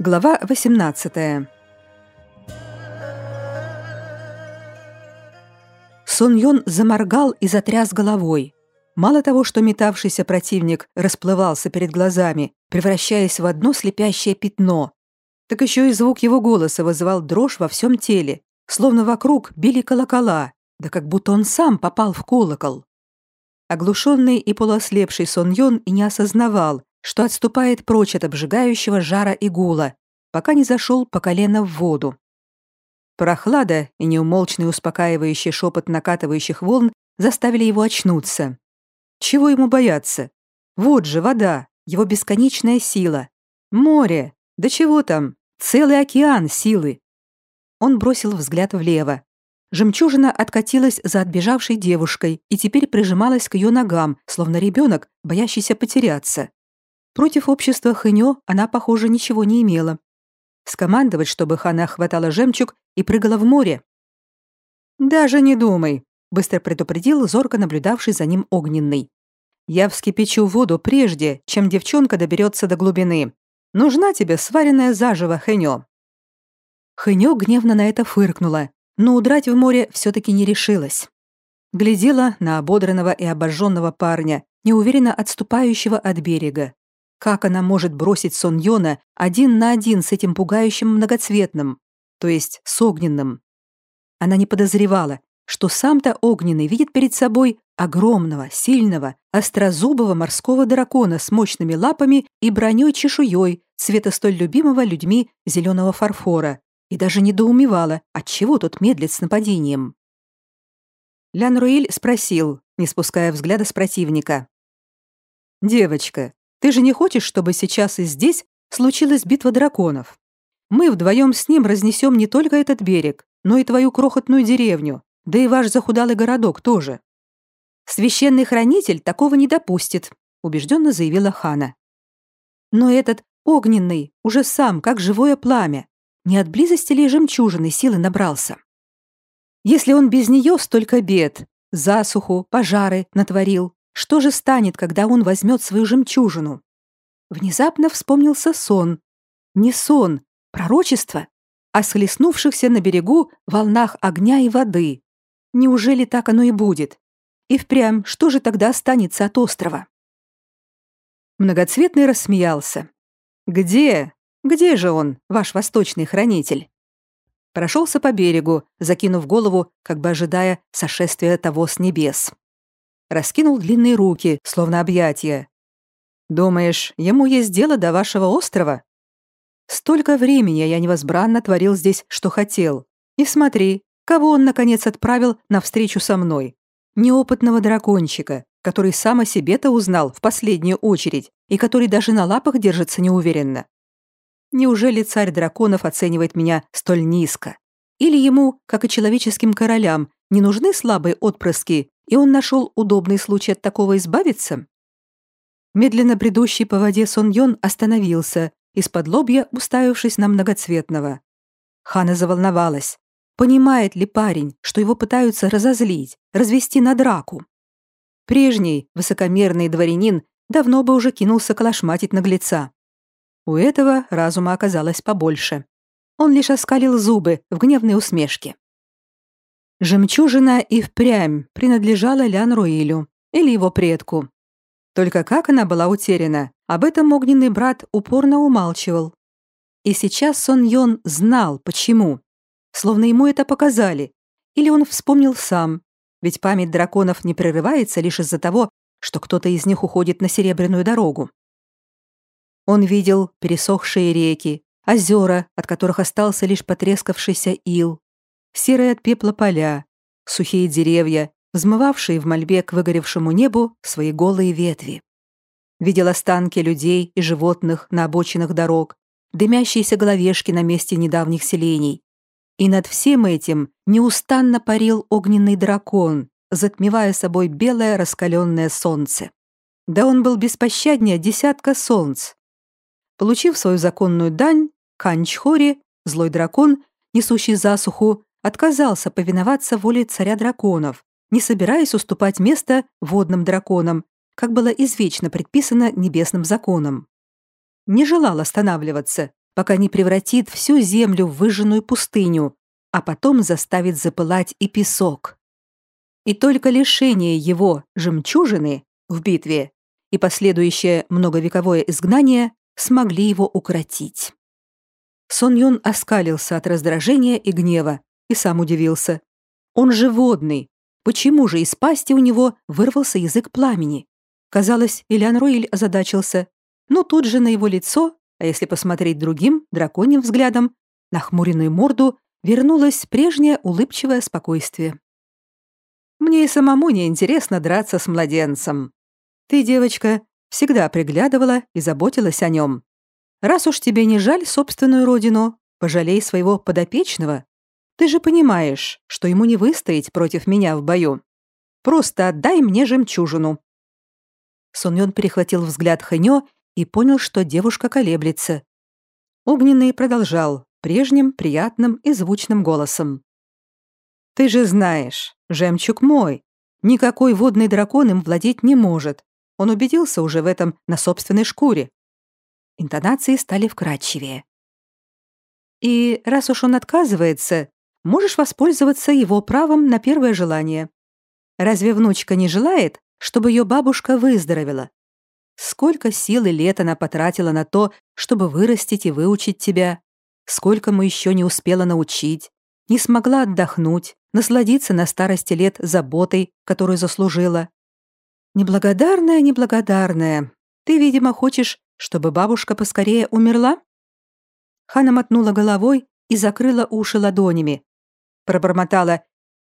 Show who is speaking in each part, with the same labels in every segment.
Speaker 1: Глава 18. Сон Йон заморгал и затряс головой. Мало того, что метавшийся противник расплывался перед глазами, превращаясь в одно слепящее пятно, так еще и звук его голоса вызывал дрожь во всем теле, словно вокруг били колокола, да как будто он сам попал в колокол. Оглушенный и полуослепший Сон Йон и не осознавал, что отступает прочь от обжигающего жара и гула, пока не зашел по колено в воду. Прохлада и неумолчный успокаивающий шепот накатывающих волн заставили его очнуться. Чего ему бояться? Вот же вода, его бесконечная сила. Море, да чего там, целый океан силы. Он бросил взгляд влево. Жемчужина откатилась за отбежавшей девушкой и теперь прижималась к ее ногам, словно ребенок, боящийся потеряться. Против общества Хэньо она, похоже, ничего не имела. Скомандовать, чтобы Хана хватала жемчуг и прыгала в море. «Даже не думай», — быстро предупредил зорко наблюдавший за ним огненный. «Я вскипячу воду прежде, чем девчонка доберется до глубины. Нужна тебе сваренная заживо, Хэньо». Хэньо гневно на это фыркнула, но удрать в море все-таки не решилась. Глядела на ободранного и обожженного парня, неуверенно отступающего от берега, как она может бросить Сон Йона один на один с этим пугающим многоцветным, то есть с огненным? Она не подозревала, что сам-то огненный видит перед собой огромного, сильного, острозубого морского дракона с мощными лапами и броней-чешуей цвета столь любимого людьми зеленого фарфора, и даже недоумевала, отчего тот медлит с нападением. Лян Руиль спросил, не спуская взгляда с противника. «Девочка, ты же не хочешь, чтобы сейчас и здесь случилась битва драконов? Мы вдвоем с ним разнесем не только этот берег, но и твою крохотную деревню, да и ваш захудалый городок тоже. Священный хранитель такого не допустит, убежденно заявила Хана. Но этот огненный уже сам, как живое пламя, не от близости ли жемчужины силы набрался? Если он без нее столько бед, засуху, пожары натворил, что же станет, когда он возьмет свою жемчужину? Внезапно вспомнился сон. Не сон, пророчество о схлестнувшихся на берегу волнах огня и воды. Неужели так оно и будет? И впрямь, что же тогда останется от острова? Многоцветный рассмеялся. «Где? Где же он, ваш восточный хранитель?» Прошелся по берегу, закинув голову, как бы ожидая сошествия того с небес раскинул длинные руки, словно объятия. «Думаешь, ему есть дело до вашего острова?» «Столько времени я невозбранно творил здесь, что хотел. И смотри, кого он, наконец, отправил на встречу со мной. Неопытного дракончика, который сам о себе-то узнал в последнюю очередь и который даже на лапах держится неуверенно. Неужели царь драконов оценивает меня столь низко? Или ему, как и человеческим королям, не нужны слабые отпрыски, и он нашел удобный случай от такого избавиться? Медленно бредущий по воде Сон Йон остановился, из-под лобья уставившись на многоцветного. Хана заволновалась. Понимает ли парень, что его пытаются разозлить, развести на драку? Прежний, высокомерный дворянин давно бы уже кинулся калашматить наглеца. У этого разума оказалось побольше. Он лишь оскалил зубы в гневной усмешке. Жемчужина и впрямь принадлежала Лян Руилю или его предку. Только как она была утеряна, об этом огненный брат упорно умалчивал. И сейчас Сон Йон знал, почему. Словно ему это показали. Или он вспомнил сам. Ведь память драконов не прерывается лишь из-за того, что кто-то из них уходит на серебряную дорогу. Он видел пересохшие реки, озера, от которых остался лишь потрескавшийся ил, серые от пепла поля, сухие деревья, взмывавшие в мольбе к выгоревшему небу свои голые ветви. Видел останки людей и животных на обочинах дорог, дымящиеся головешки на месте недавних селений. И над всем этим неустанно парил огненный дракон, затмевая собой белое раскаленное солнце. Да он был беспощаднее десятка солнц. Получив свою законную дань, Канчхори, злой дракон, несущий засуху, отказался повиноваться воле царя драконов, не собираясь уступать место водным драконам, как было извечно предписано небесным законом. Не желал останавливаться, пока не превратит всю землю в выжженную пустыню, а потом заставит запылать и песок. И только лишение его жемчужины в битве и последующее многовековое изгнание смогли его укротить. Сон Юн оскалился от раздражения и гнева и сам удивился. Он же водный. Почему же из пасти у него вырвался язык пламени? Казалось, Ильян Руиль озадачился. Но тут же на его лицо, а если посмотреть другим, драконьим взглядом, на хмуренную морду вернулось прежнее улыбчивое спокойствие. «Мне и самому не интересно драться с младенцем. Ты, девочка, всегда приглядывала и заботилась о нем. Раз уж тебе не жаль собственную родину, пожалей своего подопечного. Ты же понимаешь, что ему не выстоять против меня в бою. Просто отдай мне жемчужину». Суньон перехватил взгляд Хэньо и понял, что девушка колеблется. Огненный продолжал прежним, приятным и звучным голосом. «Ты же знаешь, жемчуг мой. Никакой водный дракон им владеть не может. Он убедился уже в этом на собственной шкуре. Интонации стали вкрадчивее. И раз уж он отказывается, можешь воспользоваться его правом на первое желание. Разве внучка не желает, чтобы ее бабушка выздоровела? Сколько сил и лет она потратила на то, чтобы вырастить и выучить тебя? Сколько мы еще не успела научить? Не смогла отдохнуть, насладиться на старости лет заботой, которую заслужила? Неблагодарная, неблагодарная. Ты, видимо, хочешь, чтобы бабушка поскорее умерла? Хана мотнула головой и закрыла уши ладонями. Пробормотала: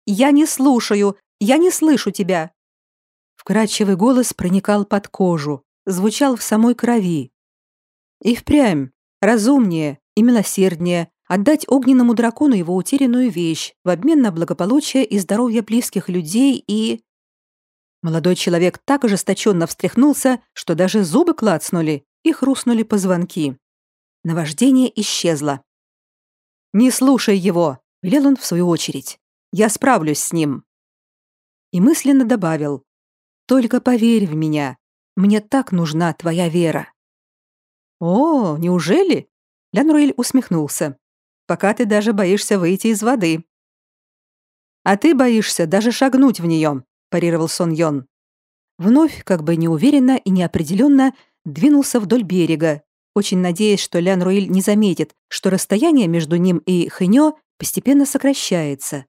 Speaker 1: "Я не слушаю, я не слышу тебя". Вкрадчивый голос проникал под кожу, звучал в самой крови. И впрямь разумнее и милосерднее отдать огненному дракону его утерянную вещь в обмен на благополучие и здоровье близких людей и Молодой человек так ожесточенно встряхнулся, что даже зубы клацнули и хрустнули позвонки. Наваждение исчезло. «Не слушай его!» — велел он в свою очередь. «Я справлюсь с ним». И мысленно добавил. «Только поверь в меня. Мне так нужна твоя вера». «О, неужели?» — Лянруэль усмехнулся. «Пока ты даже боишься выйти из воды». «А ты боишься даже шагнуть в нее», парировал Сон Йон. Вновь, как бы неуверенно и неопределенно, двинулся вдоль берега, очень надеясь, что Лян Руиль не заметит, что расстояние между ним и Хэньо постепенно сокращается,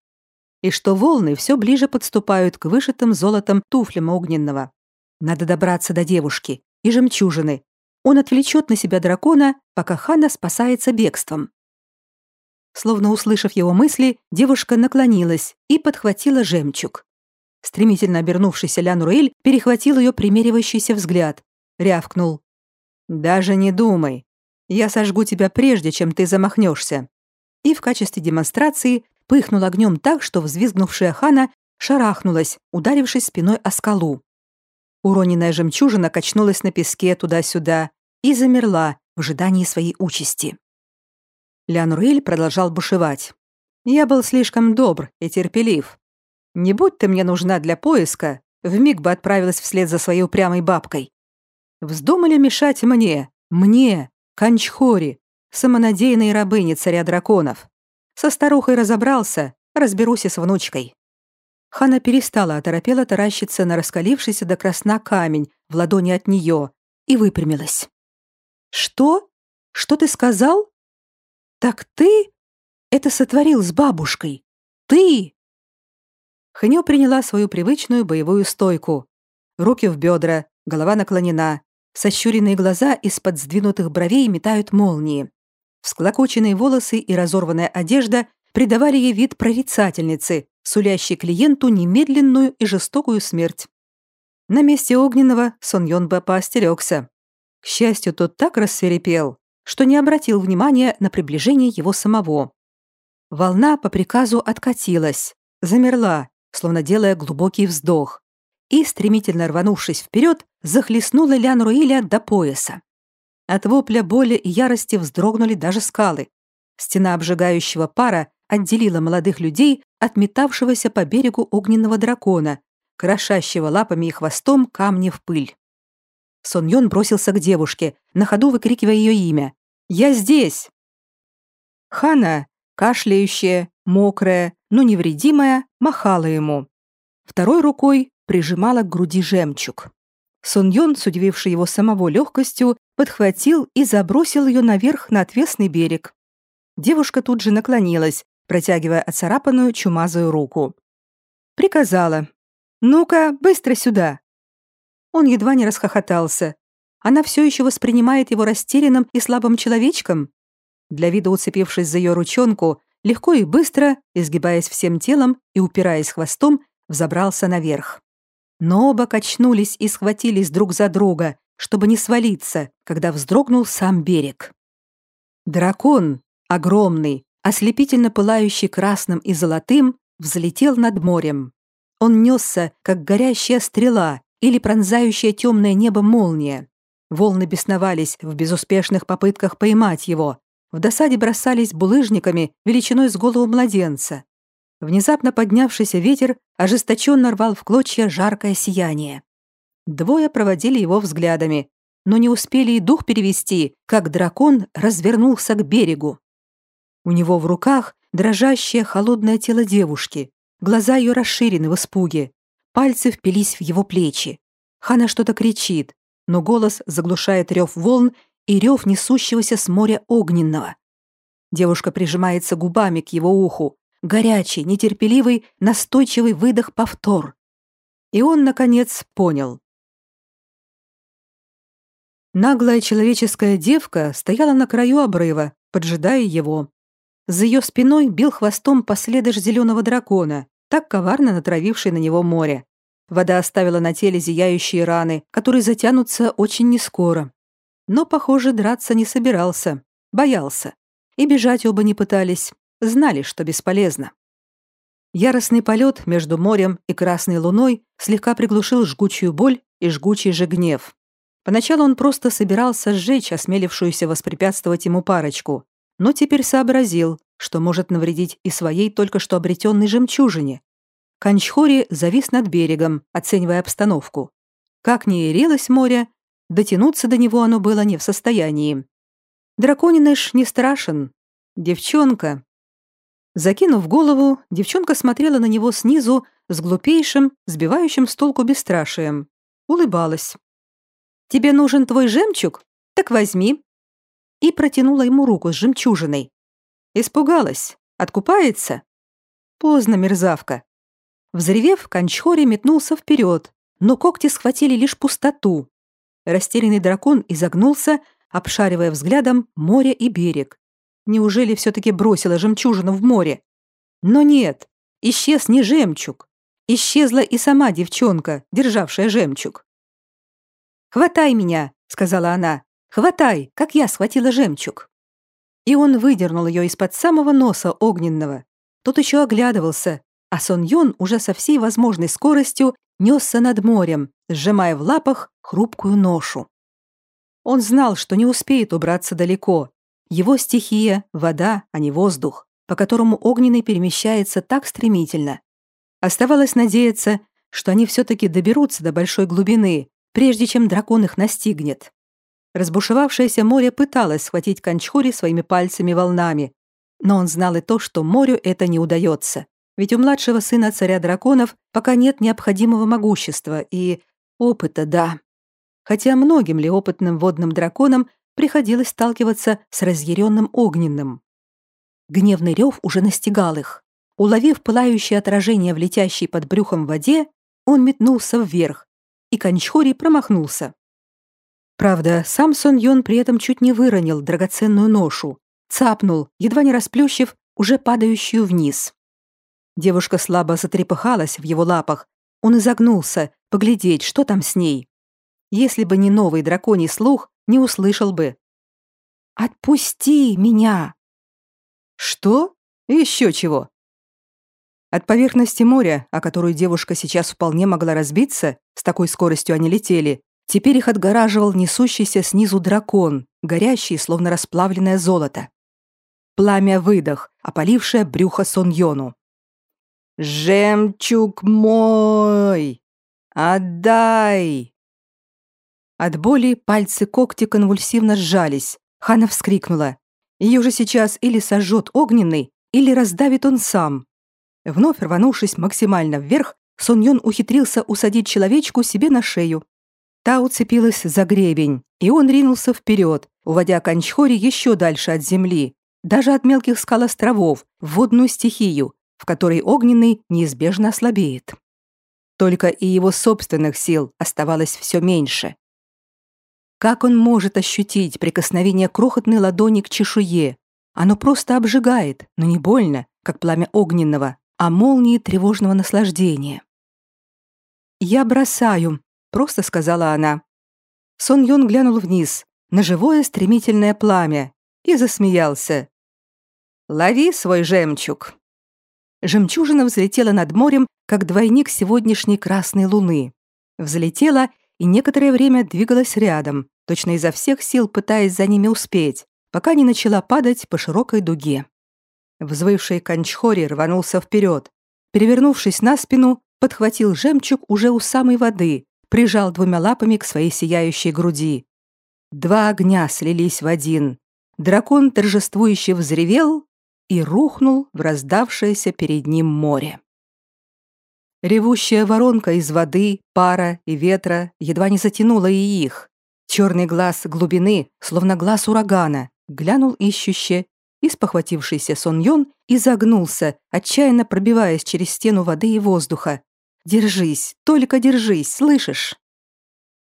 Speaker 1: и что волны все ближе подступают к вышитым золотом туфлям огненного. Надо добраться до девушки и жемчужины. Он отвлечет на себя дракона, пока Хана спасается бегством. Словно услышав его мысли, девушка наклонилась и подхватила жемчуг. Стремительно обернувшийся Лян Руэль перехватил ее примеривающийся взгляд. Рявкнул. «Даже не думай. Я сожгу тебя прежде, чем ты замахнешься». И в качестве демонстрации пыхнул огнем так, что взвизгнувшая Хана шарахнулась, ударившись спиной о скалу. Уроненная жемчужина качнулась на песке туда-сюда и замерла в ожидании своей участи. Лян Руэль продолжал бушевать. «Я был слишком добр и терпелив. Не будь ты мне нужна для поиска, вмиг бы отправилась вслед за своей упрямой бабкой. Вздумали мешать мне, мне, Канчхори, самонадеянной рабыне царя драконов. Со старухой разобрался, разберусь и с внучкой. Хана перестала оторопела таращиться на раскалившийся до красна камень в ладони от нее и выпрямилась. «Что? Что ты сказал? Так ты это сотворил с бабушкой? Ты?» Хэньо приняла свою привычную боевую стойку. Руки в бедра, голова наклонена. Сощуренные глаза из-под сдвинутых бровей метают молнии. Всклокоченные волосы и разорванная одежда придавали ей вид прорицательницы, сулящей клиенту немедленную и жестокую смерть. На месте огненного Сон Йон бы поостерегся. К счастью, тот так рассверепел, что не обратил внимания на приближение его самого. Волна по приказу откатилась, замерла, словно делая глубокий вздох, и, стремительно рванувшись вперед, захлестнула Лян Руиля до пояса. От вопля боли и ярости вздрогнули даже скалы. Стена обжигающего пара отделила молодых людей от метавшегося по берегу огненного дракона, крошащего лапами и хвостом камни в пыль. Сон бросился к девушке, на ходу выкрикивая ее имя. Я здесь!» Хана, кашляющая, мокрая, но невредимая, махала ему. Второй рукой прижимала к груди жемчуг. Сон Йон, с удививший его самого легкостью, подхватил и забросил ее наверх на отвесный берег. Девушка тут же наклонилась, протягивая оцарапанную чумазую руку. Приказала. «Ну-ка, быстро сюда!» Он едва не расхохотался. Она все еще воспринимает его растерянным и слабым человечком? Для вида уцепившись за ее ручонку, легко и быстро, изгибаясь всем телом и упираясь хвостом, взобрался наверх. Но оба качнулись и схватились друг за друга, чтобы не свалиться, когда вздрогнул сам берег. Дракон, огромный, ослепительно пылающий красным и золотым, взлетел над морем. Он несся, как горящая стрела или пронзающая темное небо молния. Волны бесновались в безуспешных попытках поймать его, в досаде бросались булыжниками величиной с голову младенца. Внезапно поднявшийся ветер ожесточенно рвал в клочья жаркое сияние. Двое проводили его взглядами, но не успели и дух перевести, как дракон развернулся к берегу. У него в руках дрожащее холодное тело девушки, глаза ее расширены в испуге, пальцы впились в его плечи. Хана что-то кричит, но голос заглушает рев волн и рев несущегося с моря огненного. Девушка прижимается губами к его уху, горячий, нетерпеливый, настойчивый выдох повтор. И он, наконец, понял. Наглая человеческая девка стояла на краю обрыва, поджидая его. За ее спиной бил хвостом последыш зеленого дракона, так коварно натравивший на него море. Вода оставила на теле зияющие раны, которые затянутся очень нескоро. Но, похоже, драться не собирался, боялся. И бежать оба не пытались, знали, что бесполезно. Яростный полет между морем и красной луной слегка приглушил жгучую боль и жгучий же гнев. Поначалу он просто собирался сжечь осмелившуюся воспрепятствовать ему парочку, но теперь сообразил, что может навредить и своей только что обретенной жемчужине. Канчхори завис над берегом, оценивая обстановку. Как ни ярилось море, дотянуться до него оно было не в состоянии. Дракониныш не страшен. Девчонка. Закинув голову, девчонка смотрела на него снизу с глупейшим, сбивающим с толку бесстрашием. Улыбалась. «Тебе нужен твой жемчуг? Так возьми и протянула ему руку с жемчужиной. Испугалась. Откупается? Поздно, мерзавка. Взревев, Канчхори метнулся вперед, но когти схватили лишь пустоту. Растерянный дракон изогнулся, обшаривая взглядом море и берег. Неужели все-таки бросила жемчужину в море? Но нет, исчез не жемчуг. Исчезла и сама девчонка, державшая жемчуг. «Хватай меня!» — сказала она. Хватай, как я схватила жемчуг!» И он выдернул ее из-под самого носа огненного. Тот еще оглядывался, а Сон Йон уже со всей возможной скоростью несся над морем, сжимая в лапах хрупкую ношу. Он знал, что не успеет убраться далеко. Его стихия — вода, а не воздух, по которому огненный перемещается так стремительно. Оставалось надеяться, что они все-таки доберутся до большой глубины, прежде чем дракон их настигнет. Разбушевавшееся море пыталось схватить Канчхури своими пальцами волнами, но он знал и то, что морю это не удается. Ведь у младшего сына царя драконов пока нет необходимого могущества и опыта, да. Хотя многим ли опытным водным драконам приходилось сталкиваться с разъяренным огненным. Гневный рев уже настигал их. Уловив пылающее отражение в летящей под брюхом воде, он метнулся вверх, и Канчхори промахнулся. Правда, сам Сон Йон при этом чуть не выронил драгоценную ношу, цапнул, едва не расплющив уже падающую вниз. Девушка слабо затрепыхалась в его лапах. Он изогнулся, поглядеть, что там с ней. Если бы не новый драконий слух, не услышал бы. «Отпусти меня!» «Что? Еще чего?» От поверхности моря, о которую девушка сейчас вполне могла разбиться, с такой скоростью они летели, Теперь их отгораживал несущийся снизу дракон, горящий, словно расплавленное золото. Пламя выдох, опалившее брюхо Соньону. «Жемчуг мой! Отдай!» От боли пальцы когти конвульсивно сжались, Хана вскрикнула. Ее же сейчас или сожжет огненный, или раздавит он сам. Вновь рванувшись максимально вверх, Сон Йон ухитрился усадить человечку себе на шею. Та уцепилась за гребень, и он ринулся вперед, уводя Канчхори еще дальше от земли, даже от мелких скал островов, в водную стихию, в которой огненный неизбежно ослабеет. Только и его собственных сил оставалось все меньше. Как он может ощутить прикосновение крохотной ладони к чешуе? Оно просто обжигает, но не больно, как пламя огненного, а молнии тревожного наслаждения. «Я бросаю», — просто сказала она. Сон Йон глянул вниз, на живое стремительное пламя, и засмеялся. «Лови свой жемчуг». Жемчужина взлетела над морем, как двойник сегодняшней красной луны. Взлетела и некоторое время двигалась рядом, точно изо всех сил пытаясь за ними успеть, пока не начала падать по широкой дуге. Взвывший Канчхори рванулся вперед. Перевернувшись на спину, подхватил жемчуг уже у самой воды, прижал двумя лапами к своей сияющей груди. Два огня слились в один. Дракон торжествующе взревел и рухнул в раздавшееся перед ним море. Ревущая воронка из воды, пара и ветра едва не затянула и их. Черный глаз глубины, словно глаз урагана, глянул ищуще, и спохватившийся Сон Йон изогнулся, отчаянно пробиваясь через стену воды и воздуха. «Держись, только держись, слышишь?»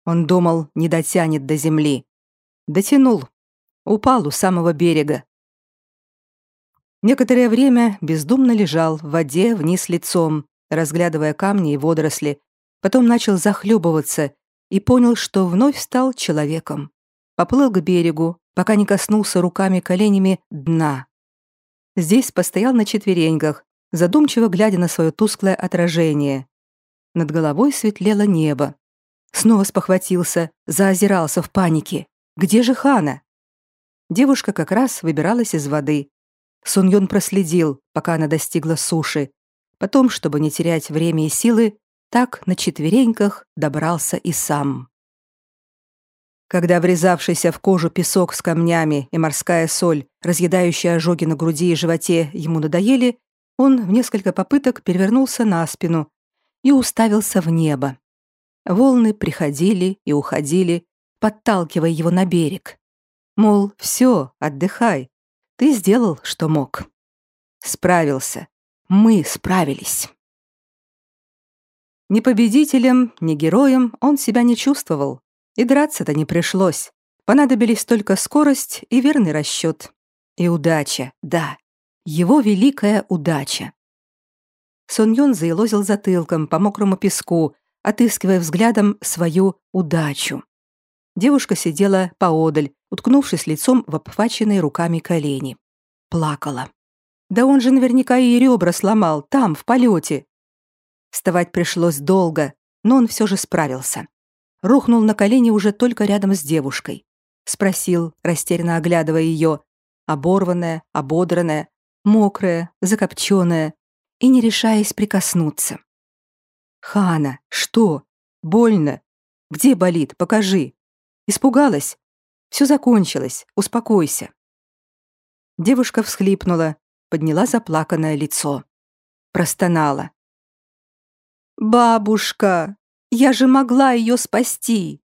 Speaker 1: Он думал, не дотянет до земли. Дотянул. Упал у самого берега. Некоторое время бездумно лежал в воде вниз лицом, разглядывая камни и водоросли, потом начал захлебываться и понял, что вновь стал человеком. Поплыл к берегу, пока не коснулся руками коленями дна. Здесь постоял на четвереньках, задумчиво глядя на свое тусклое отражение. Над головой светлело небо. Снова спохватился, заозирался в панике. Где же Хана? Девушка как раз выбиралась из воды. Сун Йон проследил, пока она достигла суши. Потом, чтобы не терять время и силы, так на четвереньках добрался и сам. Когда врезавшийся в кожу песок с камнями и морская соль, разъедающая ожоги на груди и животе, ему надоели, он в несколько попыток перевернулся на спину и уставился в небо. Волны приходили и уходили, подталкивая его на берег. Мол, все, отдыхай, ты сделал, что мог. Справился. Мы справились. Ни победителем, ни героем он себя не чувствовал. И драться-то не пришлось. Понадобились только скорость и верный расчет. И удача, да. Его великая удача. Сон Йон заелозил затылком по мокрому песку, отыскивая взглядом свою удачу. Девушка сидела поодаль, уткнувшись лицом в обхваченные руками колени. Плакала. Да он же наверняка и ребра сломал, там, в полете. Вставать пришлось долго, но он все же справился. Рухнул на колени уже только рядом с девушкой. Спросил, растерянно оглядывая ее, оборванная, ободранная, мокрая, закопченная, и не решаясь прикоснуться. «Хана, что? Больно? Где болит? Покажи. Испугалась? Все закончилось, успокойся». Девушка всхлипнула, подняла заплаканное лицо. Простонала. «Бабушка, я же могла ее спасти!